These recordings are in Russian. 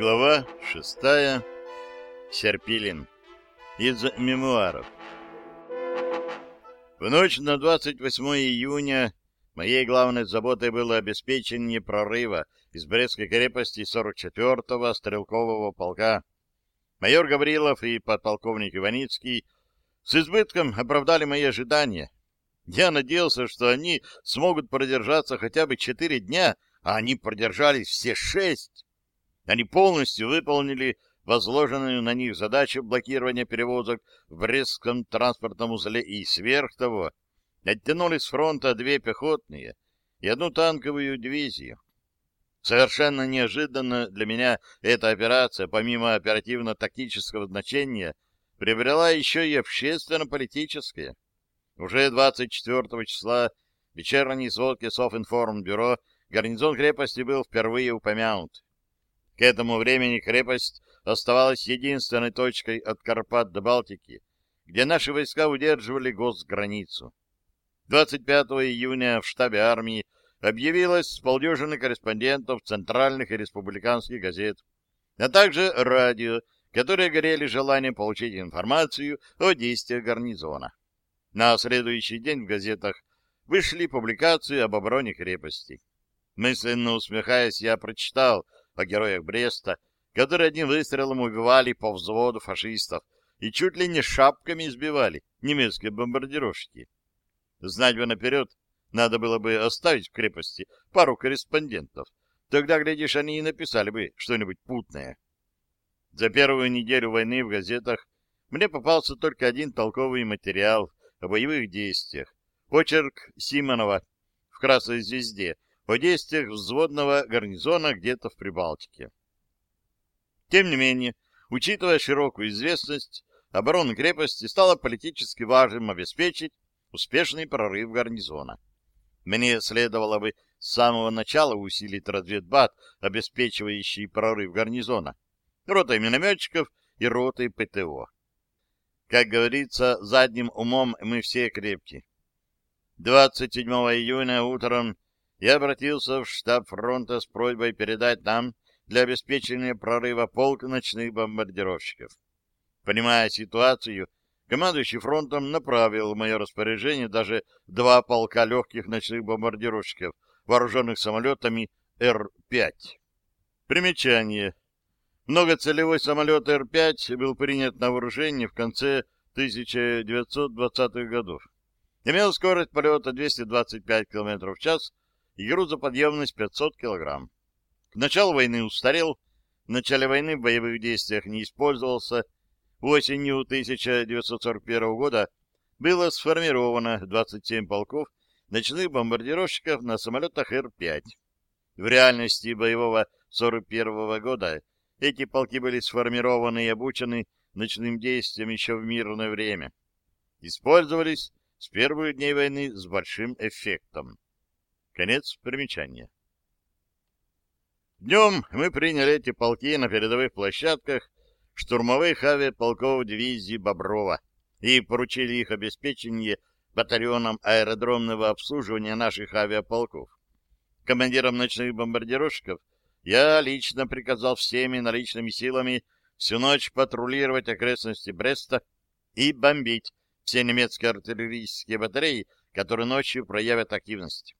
Глава шестая. Серпилин. Из мемуаров. В ночь на 28 июня моей главной заботой было обеспечение прорыва из Брестской крепости 44-го стрелкового полка. Майор Гаврилов и подполковник Иваницкий с избытком оправдали мои ожидания. Я надеялся, что они смогут продержаться хотя бы четыре дня, а они продержались все шесть. Они полностью выполнили возложенную на них задачу блокирования перевозок в Брестском транспортном узле и сверх того оттянули с фронта две пехотные и одну танковую дивизию. Совершенно неожиданно для меня эта операция, помимо оперативно-тактического значения, приобрела еще и общественно-политическое. Уже 24 числа в вечерней сводке Софинформбюро гарнизон крепости был впервые упомянут. К этому времени крепость оставалась единственной точкой от Карпат до Балтики, где наши войска удерживали госграницу. 25 июня в штабе армии объявилось с полдюжины корреспондентов центральных и республиканских газет, а также радио, которые горели желанием получить информацию о действиях гарнизона. На следующий день в газетах вышли публикации об обороне крепости. Мысленно усмехаясь, я прочитал о героях Бреста, которые одним выстрелом убивали по взводу фашистов и чуть ли не шапками избивали немецкие бомбардировщики. Знать бы наперед, надо было бы оставить в крепости пару корреспондентов. Тогда, глядишь, они и написали бы что-нибудь путное. За первую неделю войны в газетах мне попался только один толковый материал о боевых действиях. Почерк Симонова в «Красной звезде» о действиях взводного гарнизона где-то в Прибалтике. Тем не менее, учитывая широкую известность, обороны крепости стало политически важным обеспечить успешный прорыв гарнизона. Мне следовало бы с самого начала усилить разведбат, обеспечивающий прорыв гарнизона, ротой минометчиков и ротой ПТО. Как говорится, задним умом мы все крепки. 27 июня утром я обратился в штаб фронта с просьбой передать нам для обеспечения прорыва полк ночных бомбардировщиков. Понимая ситуацию, командующий фронтом направил в мое распоряжение даже два полка легких ночных бомбардировщиков, вооруженных самолетами Р-5. Примечание. Многоцелевой самолет Р-5 был принят на вооружение в конце 1920-х годов. Имел скорость полета 225 км в час и грузоподъемность 500 кг. К началу войны устарел, в начале войны в боевых действиях не использовался. Осенью 1941 года было сформировано 27 полков ночных бомбардировщиков на самолетах Р-5. В реальности боевого 1941 года эти полки были сформированы и обучены ночным действиям еще в мирное время. Использовались с первых дней войны с большим эффектом. Конец примечания. Днем мы приняли эти полки на передовых площадках штурмовых авиаполков дивизии Боброва и поручили их обеспечение батальоном аэродромного обслуживания наших авиаполков. Командиром ночных бомбардировщиков я лично приказал всеми наличными силами всю ночь патрулировать окрестности Бреста и бомбить все немецкие артиллерийские батареи, которые ночью проявят активность.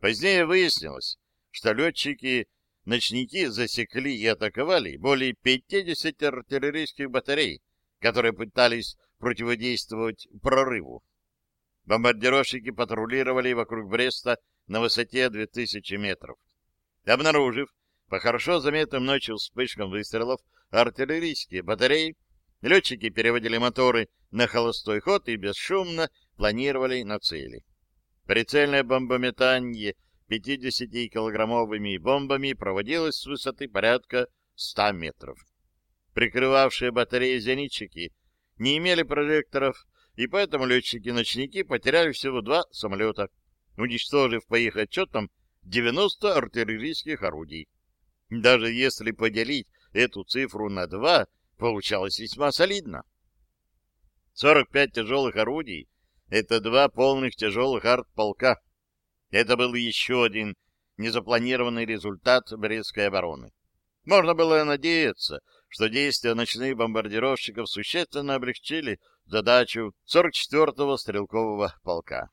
Позднее выяснилось, что летчики-ночники засекли и атаковали более 50 артиллерийских батарей, которые пытались противодействовать прорыву. Бомбардировщики патрулировали вокруг Бреста на высоте 2000 метров. Обнаружив по хорошо заметным ночью вспышкам выстрелов артиллерийские батареи, летчики переводили моторы на холостой ход и бесшумно планировали на цели. Прицельное бомбометание 50-килограммовыми бомбами проводилось с высоты порядка 100 метров. Прикрывавшие батареи зенитчики не имели прожекторов, и поэтому летчики-ночники потеряли всего два самолета, уничтожив по их отчетам 90 артиллерийских орудий. Даже если поделить эту цифру на два, получалось весьма солидно. 45 тяжелых орудий это два полных тяжелых артполка. Это был еще один незапланированный результат Брестской обороны. Можно было надеяться, что действия ночных бомбардировщиков существенно облегчили задачу 44-го стрелкового полка.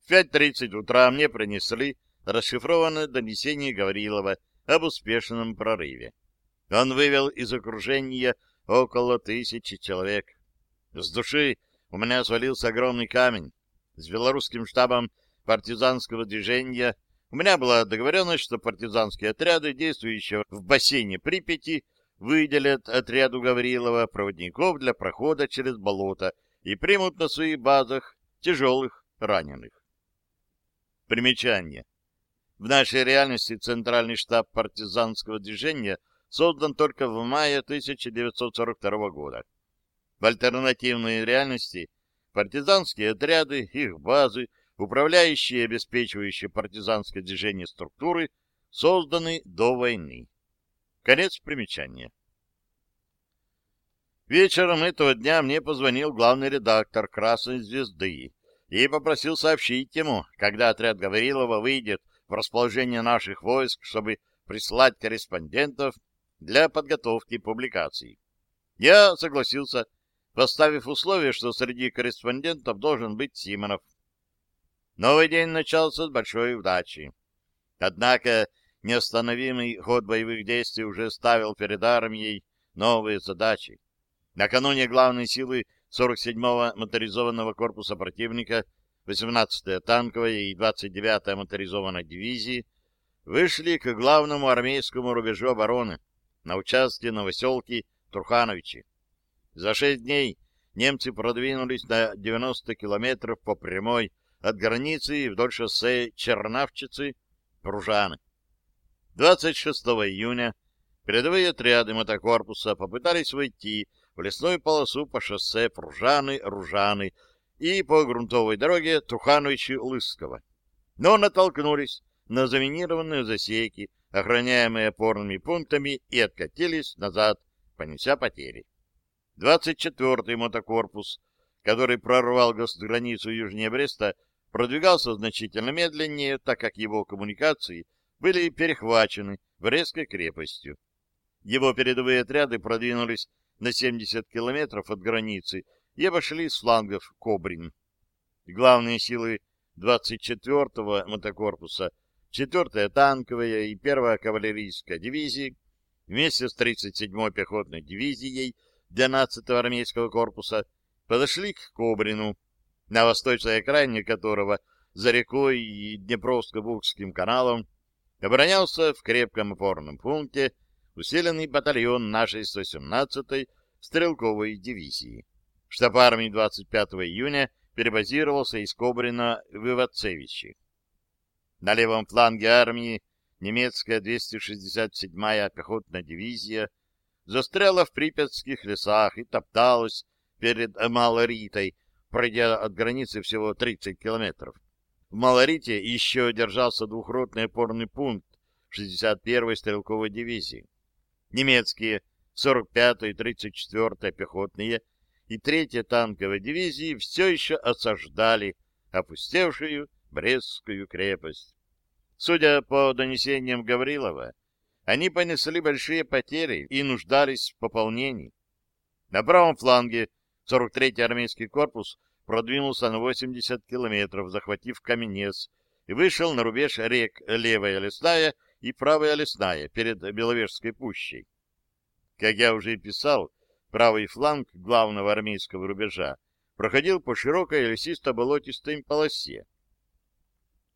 В 5.30 утра мне принесли расшифрованное донесение Гаврилова об успешном прорыве. Он вывел из окружения около тысячи человек. С души у меня свалился огромный камень. С белорусским штабом партизанского движения у меня была договоренность, что партизанские отряды, действующие в бассейне Припяти, выделят отряду Гаврилова проводников для прохода через болото и примут на своих базах тяжелых раненых. Примечание. В нашей реальности Центральный штаб партизанского движения создан только в мае 1942 года. В альтернативной реальности партизанские отряды, их базы, управляющие и обеспечивающие партизанское движение структуры созданы до войны. Конец примечания. Вечером этого дня мне позвонил главный редактор «Красной звезды» и попросил сообщить ему, когда отряд Гаврилова выйдет в расположение наших войск, чтобы прислать корреспондентов для подготовки публикаций. Я согласился, поставив условие, что среди корреспондентов должен быть Симонов. Новый день начался с большой удачи. Однако неостановимый ход боевых действий уже ставил перед армией новые задачи. Накануне главные силы 47-го моторизованного корпуса противника, 18-я танковая и 29-я моторизованная дивизии вышли к главному армейскому рубежу обороны на участке Новоселки Трухановичи. За шесть дней немцы продвинулись на 90 километров по прямой от границы вдоль шоссе Чернавчицы-Пружаны. 26 июня передовые отряды мотокорпуса попытались войти в лесную полосу по шоссе Пружаны-Ружаны и по грунтовой дороге Трухановичи-Лысского. Но натолкнулись на заминированные засеки, охраняемые опорными пунктами, и откатились назад, понеся потери. 24-й мотокорпус, который прорвал границу южнее Бреста, продвигался значительно медленнее, так как его коммуникации были перехвачены Брестской крепостью. Его передовые отряды продвинулись на 70 километров от границы и обошли с флангов Кобрин. Главные силы 24-го мотокорпуса, 4-я танковая и 1-я кавалерийская дивизии вместе с 37-й пехотной дивизией 12-го армейского корпуса подошли к Кобрину, на восточной окраине которого за рекой и Днепровско-Букским каналом оборонялся в крепком опорном пункте усиленный батальон нашей 118-й стрелковой дивизии. Штаб армии 25 июня перебазировался из Кобрина в Ивацевичи. На левом фланге армии немецкая 267-я пехотная дивизия застряла в припятских лесах и топталась перед Малоритой, пройдя от границы всего 30 километров. В Малорите еще держался двухротный опорный пункт 61-й стрелковой дивизии. Немецкие 45-я и 34-я пехотные и 3-я танковая дивизии все еще осаждали опустевшую Брестскую крепость. Судя по донесениям Гаврилова, они понесли большие потери и нуждались в пополнении. На правом фланге 43-й армейский корпус продвинулся на 80 километров, захватив Каменец, и вышел на рубеж рек Левая Лесная и Правая Лесная перед Беловежской пущей. Как я уже и писал, правый фланг главного армейского рубежа проходил по широкой лесисто-болотистой полосе.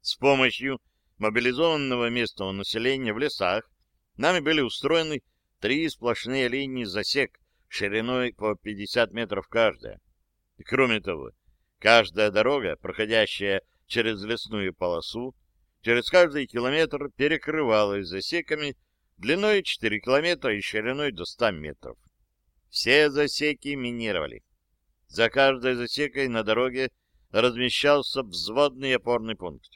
С помощью мобилизованного местного населения в лесах нами были устроены три сплошные линии засек шириной по 50 метров каждая. И кроме того, каждая дорога, проходящая через лесную полосу, через каждый километр перекрывалась засеками длиной 4 километра и шириной до 100 метров. Все засеки минировали. За каждой засекой на дороге размещался взводный опорный пункт.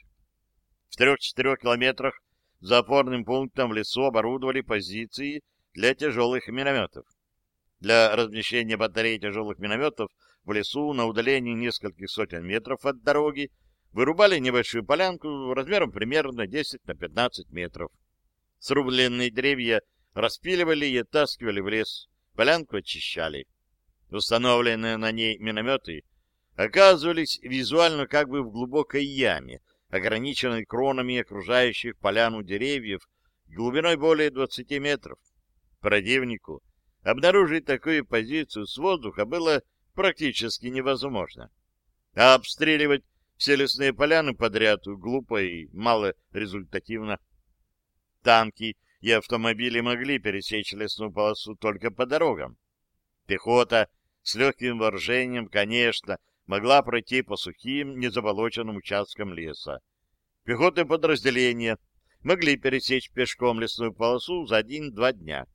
В трех-четырех километрах за опорным пунктом в лесу оборудовали позиции для тяжелых минометов. Для размещения батарей тяжелых минометов в лесу на удалении нескольких сотен метров от дороги вырубали небольшую полянку размером примерно 10 на 15 метров. Срубленные деревья распиливали и оттаскивали в лес, полянку очищали. Установленные на ней минометы оказывались визуально как бы в глубокой яме, ограниченной кронами окружающих поляну деревьев глубиной более 20 метров. Противнику обнаружить такую позицию с воздуха было практически невозможно. А обстреливать все лесные поляны подряд глупо и малорезультативно. Танки и автомобили могли пересечь лесную полосу только по дорогам. Пехота с легким вооружением, конечно, могла пройти по сухим, незаболоченным участкам леса. Пехотные подразделения могли пересечь пешком лесную полосу за один-два дня.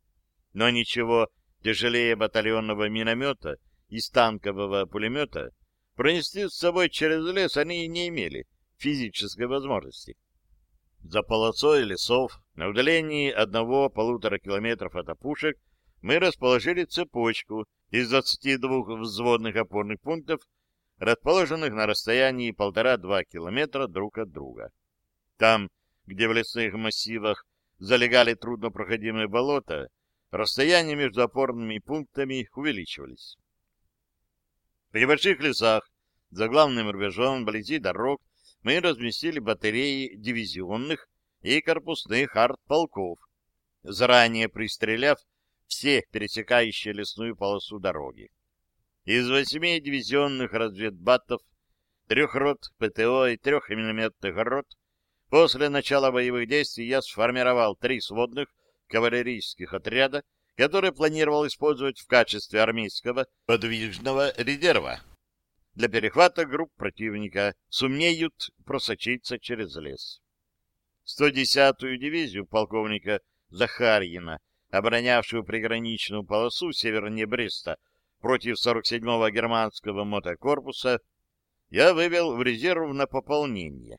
Но ничего тяжелее батальонного миномета и станкового пулемета пронести с собой через лес они не имели физической возможности. За полосой лесов, на удалении одного-полутора километров от опушек, мы расположили цепочку из 22 взводных опорных пунктов, расположенных на расстоянии полтора-два километра друг от друга. Там, где в лесных массивах залегали труднопроходимые болота, расстояния между опорными пунктами увеличивались. При больших лесах, за главным рубежом, вблизи дорог, мы разместили батареи дивизионных и корпусных артполков, заранее пристреляв все пересекающие лесную полосу дороги. Из восьми дивизионных разведбатов, трех рот ПТО и трех минометных рот после начала боевых действий я сформировал три сводных кавалерийских отряда, которые планировал использовать в качестве армейского подвижного резерва для перехвата групп противника сумеют просочиться через лес. 110-ю дивизию полковника Захарьина, оборонявшую приграничную полосу севернее Бреста против 47-го германского мотокорпуса, я вывел в резерв на пополнение.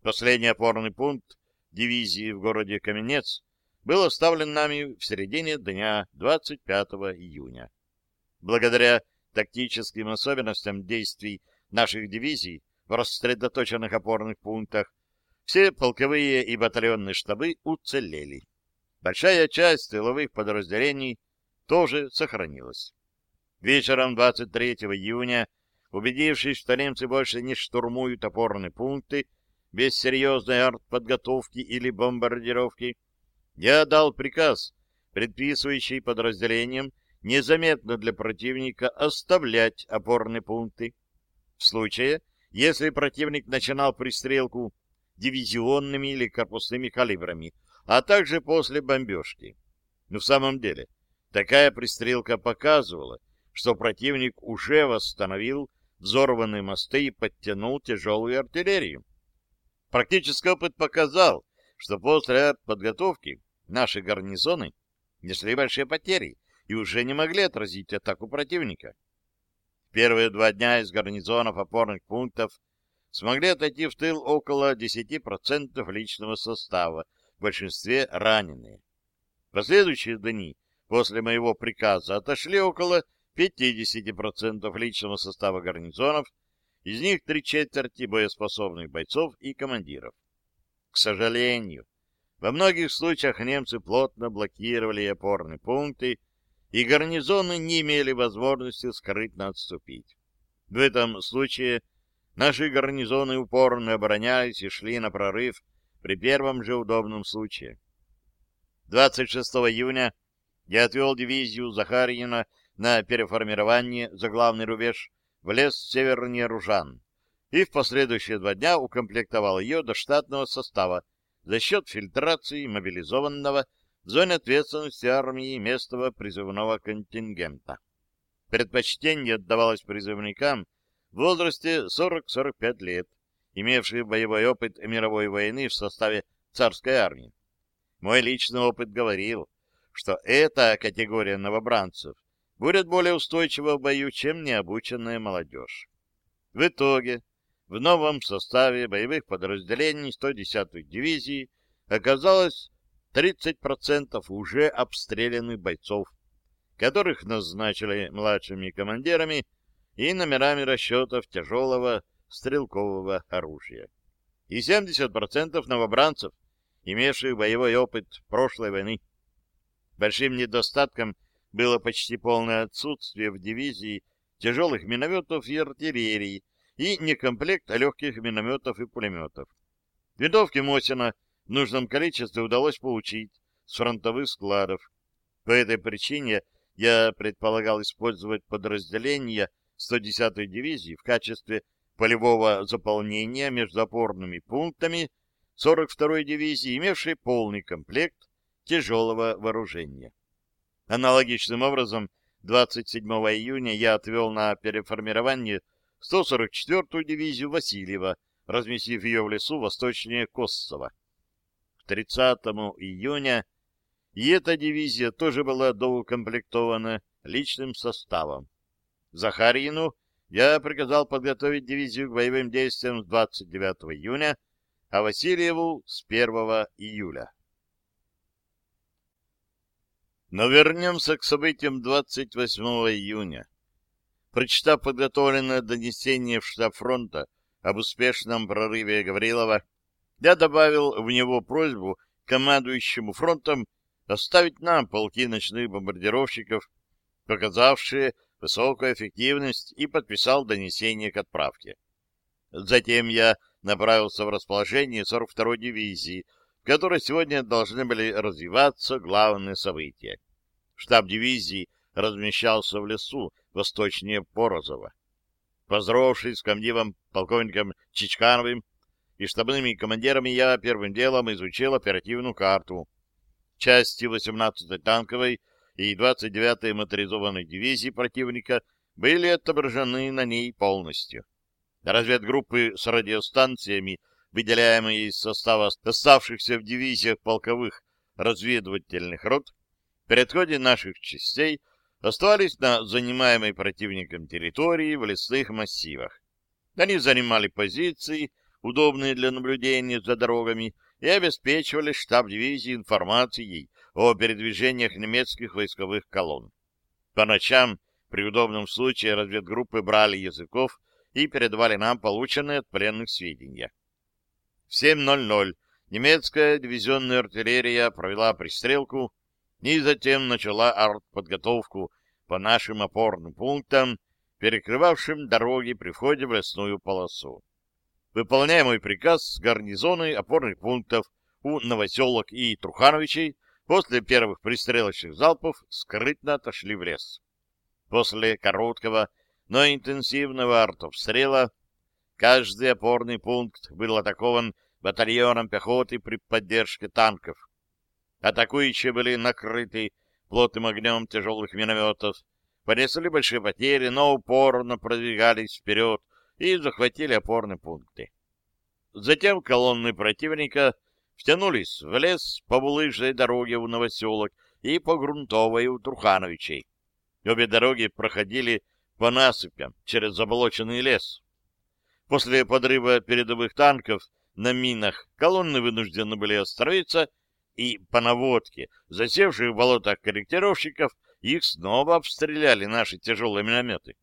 Последний опорный пункт дивизии в городе Каменец был оставлен нами в середине дня 25 июня. Благодаря тактическим особенностям действий наших дивизий в рассредоточенных опорных пунктах, все полковые и батальонные штабы уцелели. Большая часть тыловых подразделений тоже сохранилась. Вечером 23 июня, убедившись, что немцы больше не штурмуют опорные пункты без серьезной артподготовки или бомбардировки, я дал приказ, предписывающий подразделениям незаметно для противника оставлять опорные пункты. В случае, если противник начинал пристрелку дивизионными или корпусными калибрами, а также после бомбежки. Но в самом деле, такая пристрелка показывала, что противник уже восстановил взорванные мосты и подтянул тяжелую артиллерию. Практический опыт показал, что после подготовки наши гарнизоны несли большие потери, и уже не могли отразить атаку противника. Первые два дня из гарнизонов опорных пунктов смогли отойти в тыл около 10% личного состава, в большинстве раненые. Последующие дни после моего приказа отошли около 50% личного состава гарнизонов, из них три четверти боеспособных бойцов и командиров. К сожалению, во многих случаях немцы плотно блокировали опорные пункты, и гарнизоны не имели возможности скрытно отступить. В этом случае наши гарнизоны упорно оборонялись и шли на прорыв при первом же удобном случае. 26 июня я отвел дивизию Захарьина на переформирование за главный рубеж в лес севернее Ружан и в последующие два дня укомплектовал ее до штатного состава за счет фильтрации мобилизованного в зоне ответственности армии местного призывного контингента. Предпочтение отдавалось призывникам в возрасте 40-45 лет, имевшие боевой опыт мировой войны в составе царской армии. Мой личный опыт говорил, что эта категория новобранцев будет более устойчива в бою, чем необученная молодежь. В итоге в новом составе боевых подразделений 110-й дивизии оказалось 30% уже обстрелянных бойцов, которых назначили младшими командирами и номерами расчетов тяжелого стрелкового оружия. И 70% новобранцев, имевших боевой опыт прошлой войны. Большим недостатком было почти полное отсутствие в дивизии тяжелых минометов и артиллерии и некомплект легких минометов и пулеметов. Винтовки Мосина в нужном количестве удалось получить с фронтовых складов. По этой причине я предполагал использовать подразделения 110-й дивизии в качестве полевого заполнения между опорными пунктами 42-й дивизии, имевшей полный комплект тяжелого вооружения. Аналогичным образом 27 июня я отвел на переформирование 144-ю дивизию Васильева, разместив ее в лесу восточнее Коссова. К 30 июня и эта дивизия тоже была доукомплектована личным составом. Захарьину я приказал подготовить дивизию к боевым действиям с 29 июня, а Васильеву с 1 июля. Но вернемся к событиям 28 июня. Прочитав подготовленное донесение в штаб фронта об успешном прорыве Гаврилова, я добавил в него просьбу командующему фронтом оставить нам полки ночных бомбардировщиков, показавшие высокую эффективность, и подписал донесение к отправке. Затем я направился в расположение 42-й дивизии, в которой сегодня должны были развиваться главные события. Штаб дивизии размещался в лесу восточнее Порозова. Поздоровавшись с комдивом полковником Чичкановым и штабными командирами, я первым делом изучил оперативную карту. Части 18-й танковой и 29-й моторизованной дивизии противника были отображены на ней полностью. Разведгруппы с радиостанциями, выделяемые из состава оставшихся в дивизиях полковых разведывательных рот, при отходе наших частей оставались на занимаемой противником территории в лесных массивах. Они занимали позиции, удобные для наблюдения за дорогами, и обеспечивали штаб дивизии информацией о передвижениях немецких войсковых колонн. По ночам при удобном случае разведгруппы брали языков и передавали нам полученные от пленных сведения. В 7.00 немецкая дивизионная артиллерия провела пристрелку и затем начала артподготовку по нашим опорным пунктам, перекрывавшим дороги при входе в лесную полосу. Выполняя мой приказ, гарнизоны опорных пунктов у Новоселок и Трухановичей после первых пристрелочных залпов скрытно отошли в лес. После короткого, но интенсивного артобстрела каждый опорный пункт был атакован батальоном пехоты при поддержке танков. Атакующие были накрыты плотным огнем тяжелых минометов, понесли большие потери, но упорно продвигались вперед и захватили опорные пункты. Затем колонны противника втянулись в лес по булыжной дороге у Новоселок и по грунтовой у Трухановичей. Обе дороги проходили по насыпям через заболоченный лес. После подрыва передовых танков на минах колонны вынуждены были остановиться и по наводке засевших в болотах корректировщиков их снова обстреляли наши тяжелые минометы.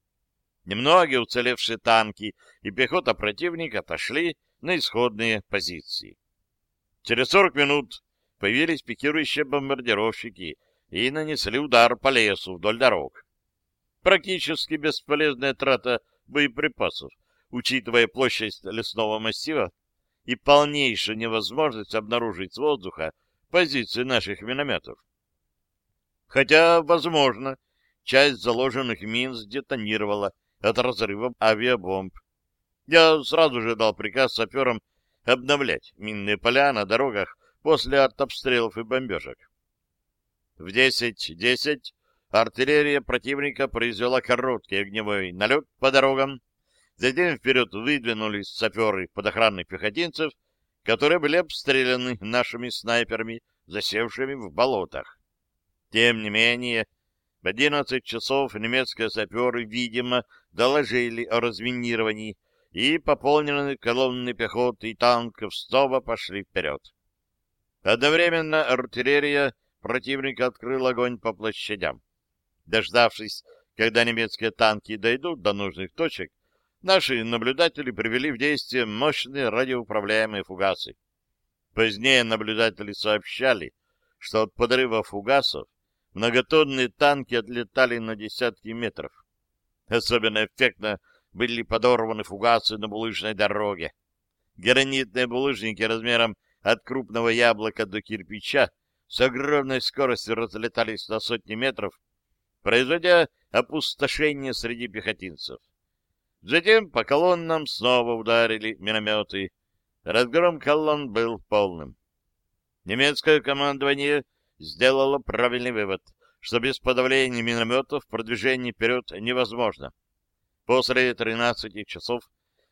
Немногие уцелевшие танки и пехота противника отошли на исходные позиции. Через 40 минут появились пикирующие бомбардировщики и нанесли удар по лесу вдоль дорог. Практически бесполезная трата боеприпасов, учитывая площадь лесного массива и полнейшую невозможность обнаружить с воздуха позиции наших минометов. Хотя, возможно, часть заложенных мин сдетонировала от разрыва авиабомб. Я сразу же дал приказ саперам обновлять минные поля на дорогах после артобстрелов и бомбежек. В 10.10 .10 артиллерия противника произвела короткий огневой налет по дорогам, затем вперед выдвинулись саперы под охранных пехотинцев которые были обстреляны нашими снайперами, засевшими в болотах. Тем не менее, в 11 часов немецкие саперы, видимо, доложили о разминировании, и пополненные колонны пехоты и танков снова пошли вперед. Одновременно артиллерия противника открыла огонь по площадям. Дождавшись, когда немецкие танки дойдут до нужных точек, наши наблюдатели привели в действие мощные радиоуправляемые фугасы. Позднее наблюдатели сообщали, что от подрыва фугасов Многотонные танки отлетали на десятки метров. Особенно эффектно были подорваны фугасы на булыжной дороге. Гранитные булыжники размером от крупного яблока до кирпича с огромной скоростью разлетались на сотни метров, производя опустошение среди пехотинцев. Затем по колоннам снова ударили минометы. Разгром колонн был полным. Немецкое командование сделало правильный вывод, что без подавления минометов продвижение вперед невозможно. После 13 часов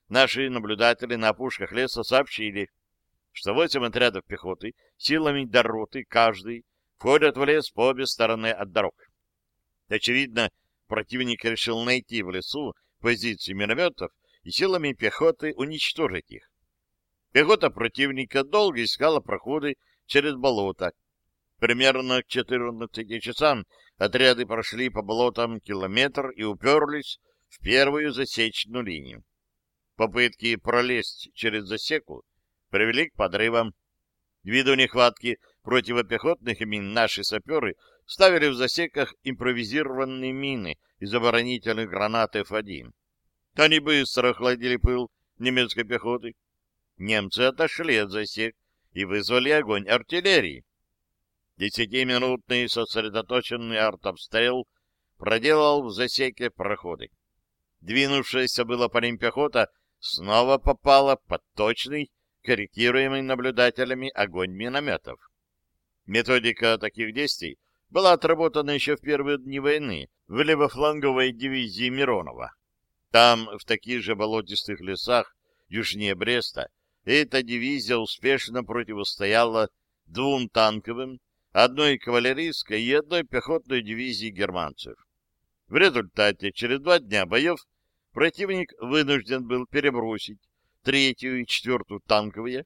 наши наблюдатели на опушках леса сообщили, что восемь отрядов пехоты силами Дороты каждый входят в лес по обе стороны от дорог. Очевидно, противник решил найти в лесу позиции минометов и силами пехоты уничтожить их. Пехота противника долго искала проходы через болото. Примерно к 14 часам отряды прошли по болотам километр и уперлись в первую засечную линию. Попытки пролезть через засеку привели к подрывам. Ввиду нехватки противопехотных мин наши саперы ставили в засеках импровизированные мины из оборонительных гранат F1. Они быстро охладили пыл немецкой пехоты. Немцы отошли от засек и вызвали огонь артиллерии. Десятиминутный сосредоточенный артобстрел проделал в засеке проходы. Двинувшаяся было по ним пехота снова попала под точный, корректируемый наблюдателями огонь минометов. Методика таких действий была отработана еще в первые дни войны в левофланговой дивизии Миронова. Там, в таких же болотистых лесах, южнее Бреста, эта дивизия успешно противостояла двум танковым, одной кавалерийской и одной пехотной дивизии германцев. В результате через два дня боев противник вынужден был перебросить третью и четвертую танковые,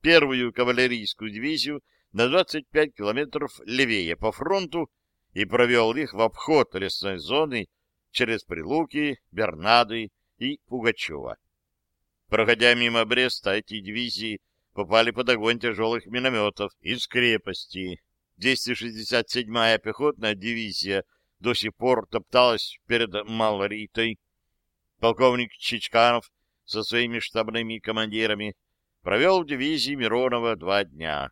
первую кавалерийскую дивизию на 25 километров левее по фронту и провел их в обход лесной зоны через Прилуки, Бернады и Пугачева. Проходя мимо Бреста, эти дивизии попали под огонь тяжелых минометов из крепости. 267-я пехотная дивизия до сих пор топталась перед Малоритой. Полковник Чичканов со своими штабными командирами провел в дивизии Миронова два дня.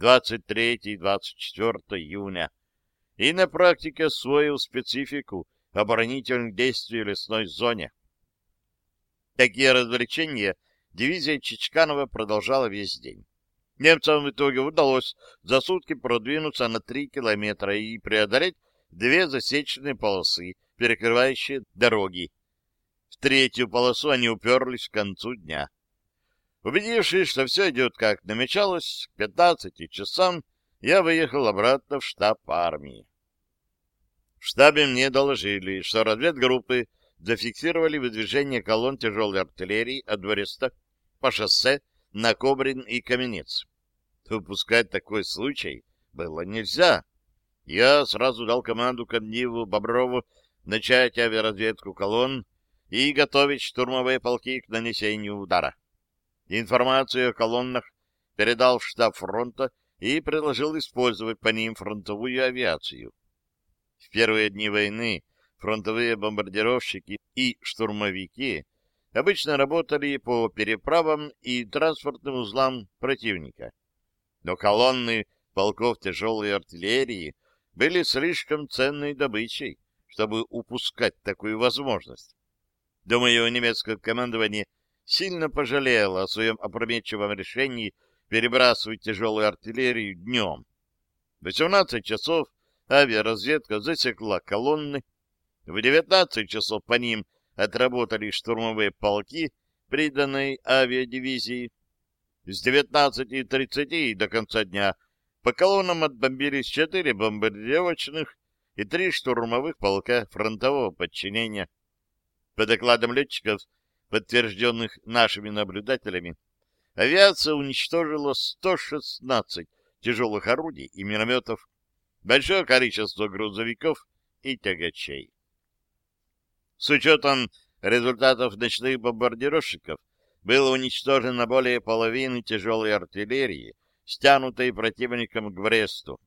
23 и 24 июня. И на практике освоил специфику оборонительных действий в лесной зоне. Такие развлечения дивизия Чичканова продолжала весь день. Немцам в итоге удалось за сутки продвинуться на три километра и преодолеть две засечные полосы, перекрывающие дороги. В третью полосу они уперлись к концу дня. Убедившись, что все идет как намечалось, к 15 часам я выехал обратно в штаб армии. В штабе мне доложили, что разведгруппы зафиксировали выдвижение колонн тяжелой артиллерии от Двореста по шоссе на Кобрин и Каменец. Выпускать такой случай было нельзя. Я сразу дал команду Корниву Боброву начать авиаразведку колонн и готовить штурмовые полки к нанесению удара. Информацию о колоннах передал в штаб фронта и предложил использовать по ним фронтовую авиацию. В первые дни войны фронтовые бомбардировщики и штурмовики обычно работали по переправам и транспортным узлам противника. Но колонны полков тяжелой артиллерии были слишком ценной добычей, чтобы упускать такую возможность. Думаю, немецкое командование сильно пожалело о своем опрометчивом решении перебрасывать тяжелую артиллерию днем. В 18 часов авиаразведка засекла колонны, в 19 часов по ним отработали штурмовые полки приданной авиадивизии. С 19.30 до конца дня по колоннам отбомбились четыре бомбардировочных и три штурмовых полка фронтового подчинения. По докладам летчиков, подтвержденных нашими наблюдателями, авиация уничтожила 116 тяжелых орудий и минометов, большое количество грузовиков и тягачей. С учетом результатов ночных бомбардировщиков было уничтожено более половины тяжелой артиллерии, стянутой противником к Бресту.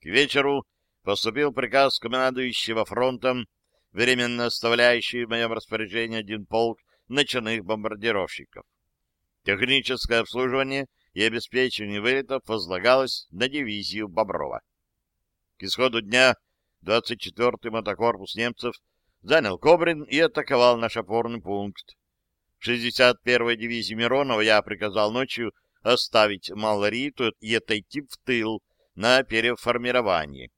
К вечеру поступил приказ командующего фронтом, временно оставляющий в моем распоряжении один полк ночных бомбардировщиков. Техническое обслуживание и обеспечение вылетов возлагалось на дивизию Боброва. К исходу дня 24-й мотокорпус немцев занял Кобрин и атаковал наш опорный пункт. 61-й дивизии Миронова я приказал ночью оставить Малориту и отойти в тыл на переформирование.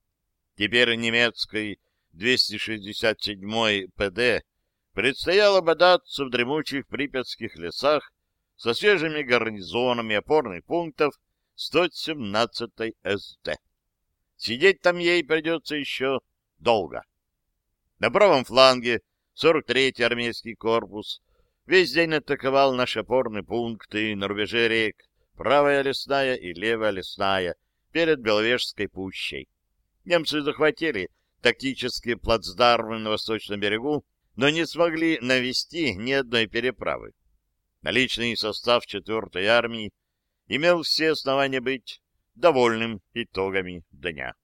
Теперь немецкой 267-й ПД предстояло бодаться в дремучих припятских лесах со свежими гарнизонами опорных пунктов 117-й СД. Сидеть там ей придется еще долго. На правом фланге 43-й армейский корпус весь день атаковал наши опорные пункты на рубеже рек правая лесная и левая лесная перед Беловежской пущей. Немцы захватили тактические плацдармы на восточном берегу, но не смогли навести ни одной переправы. Наличный состав 4-й армии имел все основания быть довольным итогами дня.